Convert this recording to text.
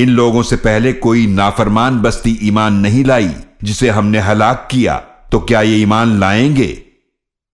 इन लोगों से पहले कोई नाफरमान बस्ती ईमान नहीं लाई, जिसे हमने हलाक किया तो क्या ये ईमान लाएँगे?